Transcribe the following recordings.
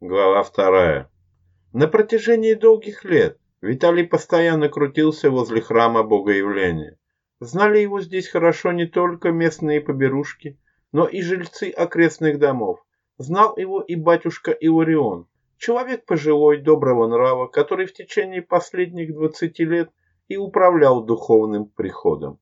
Глава вторая. На протяжении долгих лет Виталий постоянно крутился возле храма Богоявления. Знали его здесь хорошо не только местные поберушки, но и жильцы окрестных домов. Знал его и батюшка Иларион, человек пожилой, доброго нрава, который в течение последних двадцати лет и управлял духовным приходом.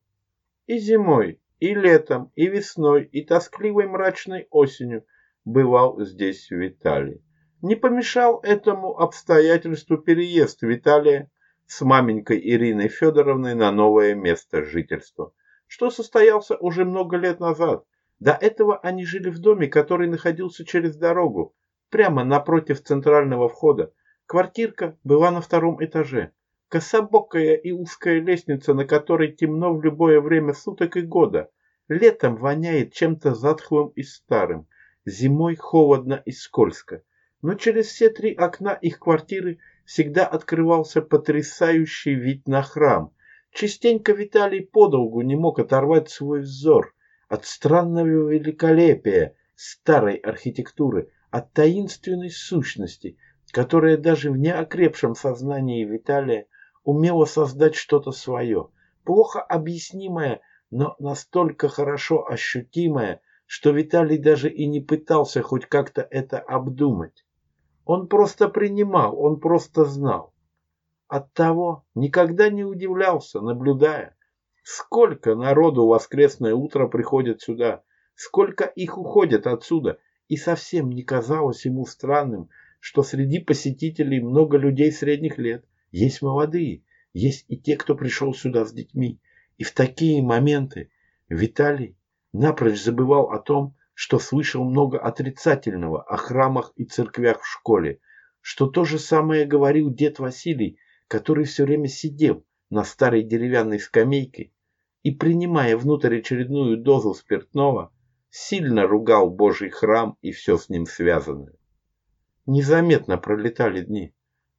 И зимой, и летом, и весной, и тоскливой мрачной осенью бывал здесь Виталий. Не помешал этому обстоятельству переезд Виталия с маменькой Ириной Федоровной на новое место жительства, что состоялся уже много лет назад. До этого они жили в доме, который находился через дорогу, прямо напротив центрального входа. Квартирка была на втором этаже. Кособокая и узкая лестница, на которой темно в любое время суток и года. Летом воняет чем-то затхлым и старым, зимой холодно и скользко но через все три окна их квартиры всегда открывался потрясающий вид на храм. Частенько Виталий подолгу не мог оторвать свой взор от странного великолепия старой архитектуры, от таинственной сущности, которая даже в неокрепшем сознании Виталия умела создать что-то свое, плохо объяснимое, но настолько хорошо ощутимое, что Виталий даже и не пытался хоть как-то это обдумать. Он просто принимал, он просто знал. Оттого никогда не удивлялся, наблюдая, сколько народу в воскресное утро приходит сюда, сколько их уходит отсюда, и совсем не казалось ему странным, что среди посетителей много людей средних лет, есть молодые, есть и те, кто пришел сюда с детьми. И в такие моменты Виталий напрочь забывал о том, что слышал много отрицательного о храмах и церквях в школе, что то же самое говорил дед Василий, который все время сидел на старой деревянной скамейке и, принимая внутрь очередную дозу спиртного, сильно ругал Божий храм и все с ним связанное. Незаметно пролетали дни.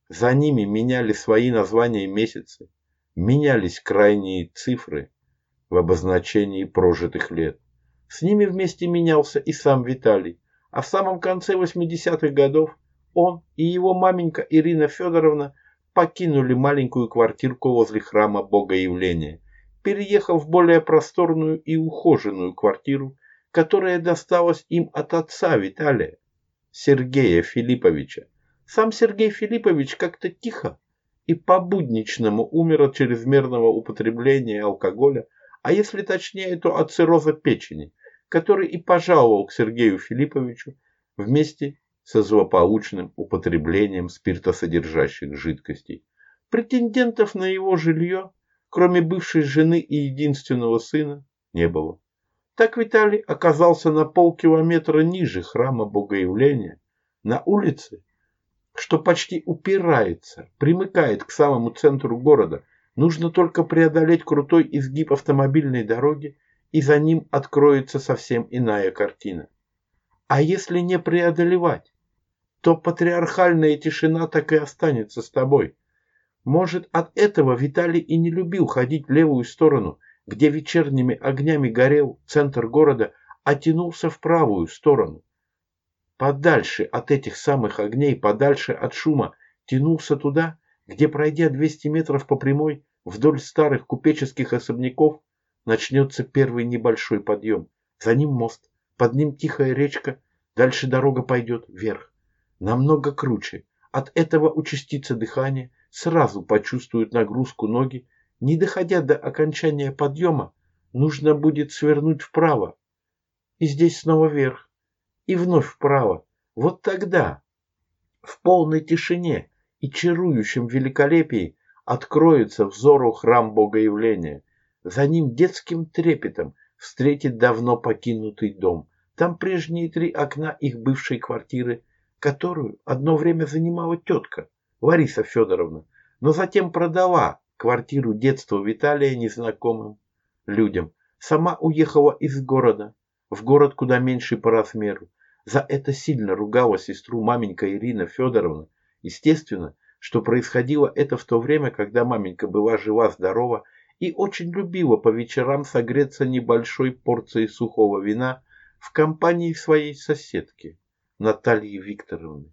За ними меняли свои названия месяцы, менялись крайние цифры в обозначении прожитых лет. С ними вместе менялся и сам Виталий. А в самом конце 80-х годов он и его маменька Ирина Федоровна покинули маленькую квартирку возле храма Богоявления, переехав в более просторную и ухоженную квартиру, которая досталась им от отца Виталия, Сергея Филипповича. Сам Сергей Филиппович как-то тихо и по-будничному умер от чрезмерного употребления алкоголя, а если точнее, то от цирроза печени, который и пожаловал к Сергею Филипповичу вместе со злополучным употреблением спиртосодержащих жидкостей. Претендентов на его жилье, кроме бывшей жены и единственного сына, не было. Так Виталий оказался на полкилометра ниже храма Богоявления, на улице, что почти упирается, примыкает к самому центру города. Нужно только преодолеть крутой изгиб автомобильной дороги и за ним откроется совсем иная картина. А если не преодолевать, то патриархальная тишина так и останется с тобой. Может, от этого Виталий и не любил ходить в левую сторону, где вечерними огнями горел центр города, а тянулся в правую сторону. Подальше от этих самых огней, подальше от шума, тянулся туда, где, пройдя 200 метров по прямой, вдоль старых купеческих особняков, начнется первый небольшой подъем. За ним мост, под ним тихая речка, дальше дорога пойдет вверх. Намного круче. От этого участится дыхание, сразу почувствуют нагрузку ноги. Не доходя до окончания подъема, нужно будет свернуть вправо. И здесь снова вверх. И вновь вправо. Вот тогда, в полной тишине и чарующем великолепии, откроется взору храм Богоявления. За ним детским трепетом встретит давно покинутый дом. Там прежние три окна их бывшей квартиры, которую одно время занимала тетка Лариса Федоровна, но затем продала квартиру детства Виталия незнакомым людям. Сама уехала из города, в город куда меньше по размеру. За это сильно ругала сестру маменька Ирина Федоровна. Естественно, что происходило это в то время, когда маменька была жива-здорова и очень любила по вечерам согреться небольшой порцией сухого вина в компании своей соседки Натальи Викторовны.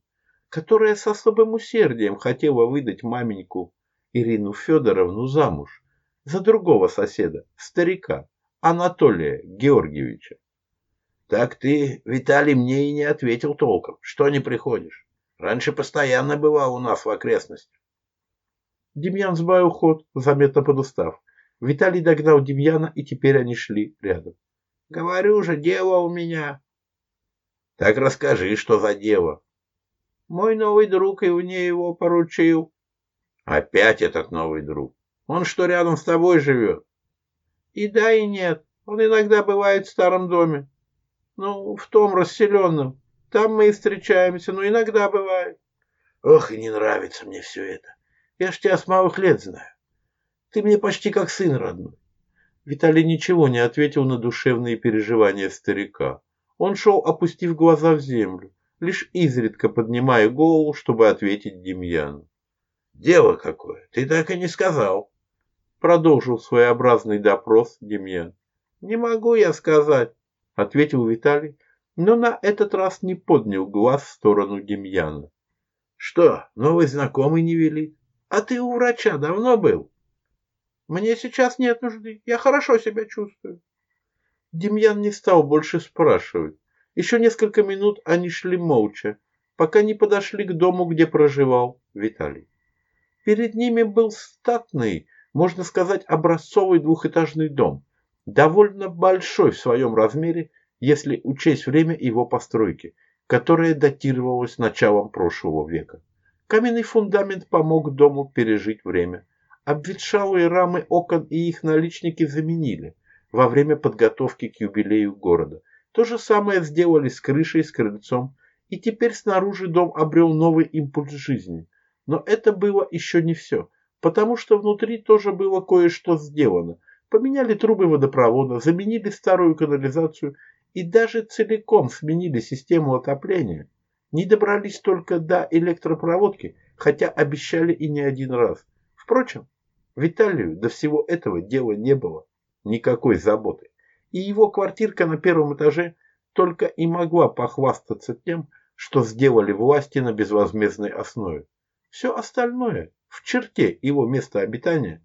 которая с особым усердием хотела выдать маменьку Ирину Федоровну замуж за другого соседа, старика, Анатолия Георгиевича. Так ты, Виталий, мне и не ответил толком. Что не приходишь? Раньше постоянно бывал у нас в окрестностях. Демьян сбавил ход, заметно подустав. Виталий догнал Демьяна, и теперь они шли рядом. — Говорю же, дело у меня. — Так расскажи, что за дело. — Мой новый друг и мне его поручил. — Опять этот новый друг. Он что, рядом с тобой живет? — И да, и нет. Он иногда бывает в старом доме. Ну, в том расселенном. Там мы и встречаемся, но иногда бывает. Ох, и не нравится мне все это. Я ж тебя с малых лет знаю. Ты мне почти как сын родной. Виталий ничего не ответил на душевные переживания старика. Он шел, опустив глаза в землю, лишь изредка поднимая голову, чтобы ответить Демьяну. «Дело какое, ты так и не сказал», — продолжил своеобразный допрос Демьян. «Не могу я сказать. — ответил Виталий, но на этот раз не поднял глаз в сторону Демьяна. — Что, новый знакомый не велит? А ты у врача давно был? — Мне сейчас нет нужды, я хорошо себя чувствую. Демьян не стал больше спрашивать. Еще несколько минут они шли молча, пока не подошли к дому, где проживал Виталий. Перед ними был статный, можно сказать, образцовый двухэтажный дом, довольно большой в своем размере, если учесть время его постройки, которое датировалось началом прошлого века. Каменный фундамент помог дому пережить время. Обветшалые рамы окон и их наличники заменили во время подготовки к юбилею города. То же самое сделали с крышей, с крыльцом, и теперь снаружи дом обрел новый импульс жизни. Но это было еще не все, потому что внутри тоже было кое-что сделано, Поменяли трубы водопровода, заменили старую канализацию и даже целиком сменили систему отопления. Не добрались только до электропроводки, хотя обещали и не один раз. Впрочем, Виталию до всего этого дела не было. Никакой заботы. И его квартирка на первом этаже только и могла похвастаться тем, что сделали власти на безвозмездной основе. Все остальное в черте его места обитания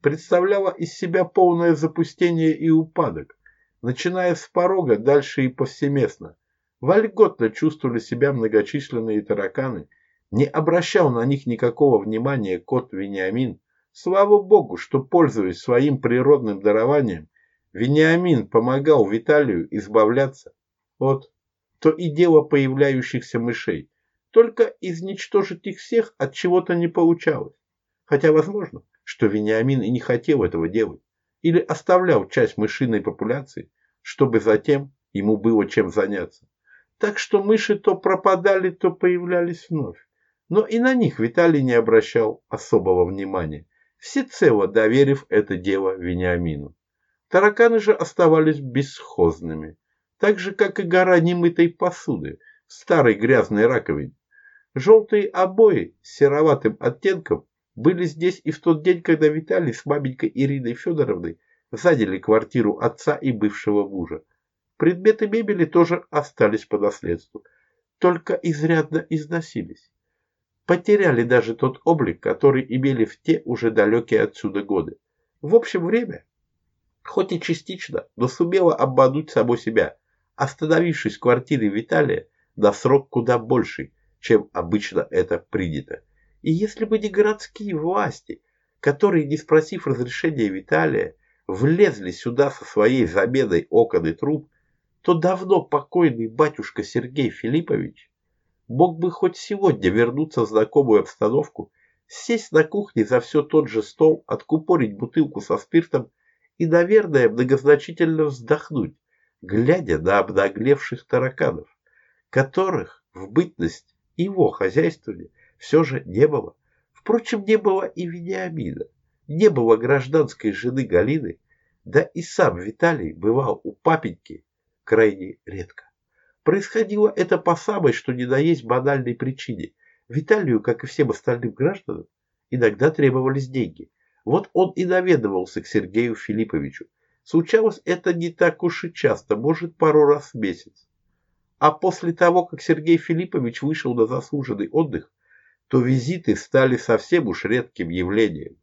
представляла из себя полное запустение и упадок, начиная с порога, дальше и повсеместно. Вольготно чувствовали себя многочисленные тараканы, не обращал на них никакого внимания кот Вениамин. Слава богу, что, пользуясь своим природным дарованием, Вениамин помогал Виталию избавляться от то и дело появляющихся мышей. Только изничтожить их всех от чего-то не получалось. Хотя, возможно, что Вениамин и не хотел этого делать, или оставлял часть мышиной популяции, чтобы затем ему было чем заняться. Так что мыши то пропадали, то появлялись вновь. Но и на них Виталий не обращал особого внимания, всецело доверив это дело Вениамину. Тараканы же оставались бесхозными, так же, как и гора немытой посуды в старой грязной раковине. Желтые обои с сероватым оттенком были здесь и в тот день, когда Виталий с маменькой Ириной Федоровной заняли квартиру отца и бывшего мужа. Предметы мебели тоже остались по наследству, только изрядно износились. Потеряли даже тот облик, который имели в те уже далекие отсюда годы. В общем, время, хоть и частично, но сумело обмануть само себя, остановившись в квартире Виталия на срок куда больший, чем обычно это принято. И если бы не городские власти, которые, не спросив разрешения Виталия, влезли сюда со своей заменой окон и труб, то давно покойный батюшка Сергей Филиппович мог бы хоть сегодня вернуться в знакомую обстановку, сесть на кухне за все тот же стол, откупорить бутылку со спиртом и, наверное, многозначительно вздохнуть, глядя на обнаглевших тараканов, которых в бытность его хозяйствовали все же не было. Впрочем, не было и Вениамина, не было гражданской жены Галины, да и сам Виталий бывал у папеньки крайне редко. Происходило это по самой, что ни на есть банальной причине. Виталию, как и всем остальным гражданам, иногда требовались деньги. Вот он и наведывался к Сергею Филипповичу. Случалось это не так уж и часто, может, пару раз в месяц. А после того, как Сергей Филиппович вышел на заслуженный отдых, то визиты стали совсем уж редким явлением.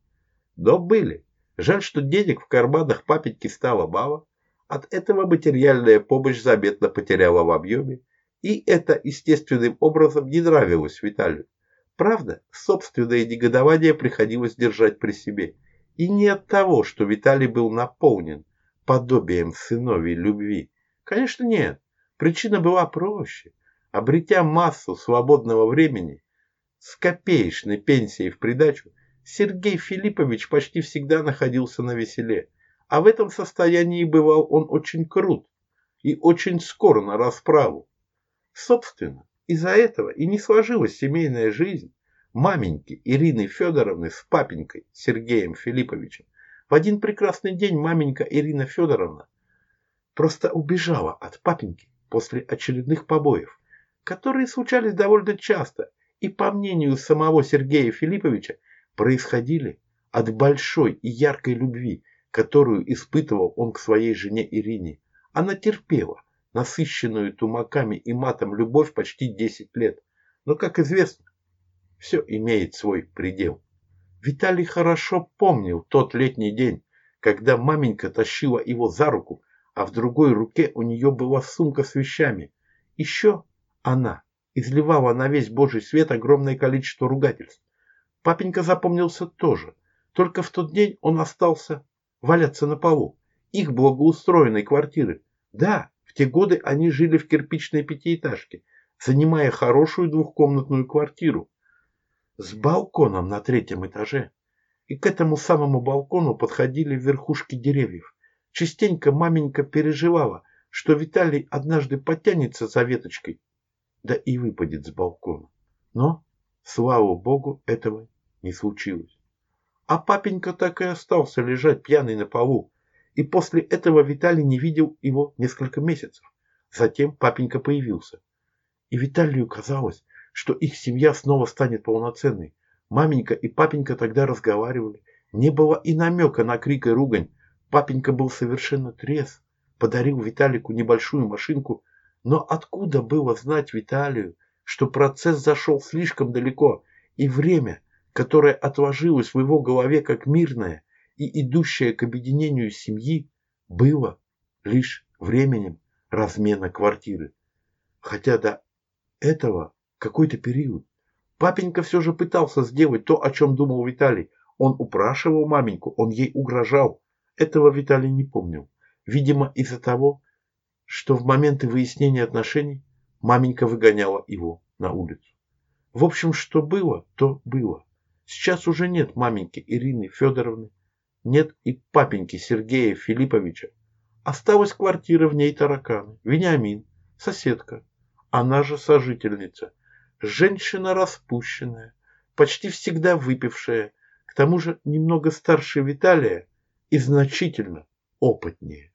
Но были. Жаль, что денег в карманах папеньки стало мало. От этого материальная помощь заметно потеряла в объеме, и это естественным образом не нравилось Виталию. Правда, собственное негодование приходилось держать при себе. И не от того, что Виталий был наполнен подобием сыновей любви. Конечно, нет. Причина была проще. Обретя массу свободного времени, с копеечной пенсией в придачу, Сергей Филиппович почти всегда находился на веселе. А в этом состоянии бывал он очень крут и очень скоро на расправу. Собственно, из-за этого и не сложилась семейная жизнь маменьки Ирины Федоровны с папенькой Сергеем Филипповичем. В один прекрасный день маменька Ирина Федоровна просто убежала от папеньки после очередных побоев, которые случались довольно часто и, по мнению самого Сергея Филипповича, происходили от большой и яркой любви, которую испытывал он к своей жене Ирине. Она терпела насыщенную тумаками и матом любовь почти 10 лет. Но, как известно, все имеет свой предел. Виталий хорошо помнил тот летний день, когда маменька тащила его за руку, а в другой руке у нее была сумка с вещами. Еще она изливала на весь божий свет огромное количество ругательств. Папенька запомнился тоже, только в тот день он остался валяться на полу. Их благоустроенной квартиры. Да, в те годы они жили в кирпичной пятиэтажке, занимая хорошую двухкомнатную квартиру с балконом на третьем этаже. И к этому самому балкону подходили верхушки деревьев. Частенько маменька переживала, что Виталий однажды потянется за веточкой, да и выпадет с балкона. Но, слава богу, этого не случилось. А папенька так и остался лежать пьяный на полу, и после этого Виталий не видел его несколько месяцев. Затем папенька появился. И Виталию казалось, что их семья снова станет полноценной. Маменька и папенька тогда разговаривали. Не было и намека на крик и ругань. Папенька был совершенно трезв, подарил Виталику небольшую машинку. Но откуда было знать Виталию, что процесс зашел слишком далеко, и время, которое отложилось в его голове как мирное и идущее к объединению семьи, было лишь временем размена квартиры. Хотя до этого какой-то период. Папенька все же пытался сделать то, о чем думал Виталий. Он упрашивал маменьку, он ей угрожал. Этого Виталий не помнил. Видимо, из-за того, что в моменты выяснения отношений маменька выгоняла его на улицу. В общем, что было, то было. Сейчас уже нет маменьки Ирины Федоровны, нет и папеньки Сергея Филипповича. Осталась квартира, в ней тараканы, Вениамин, соседка, она же сожительница – Женщина распущенная, почти всегда выпившая, к тому же немного старше Виталия и значительно опытнее.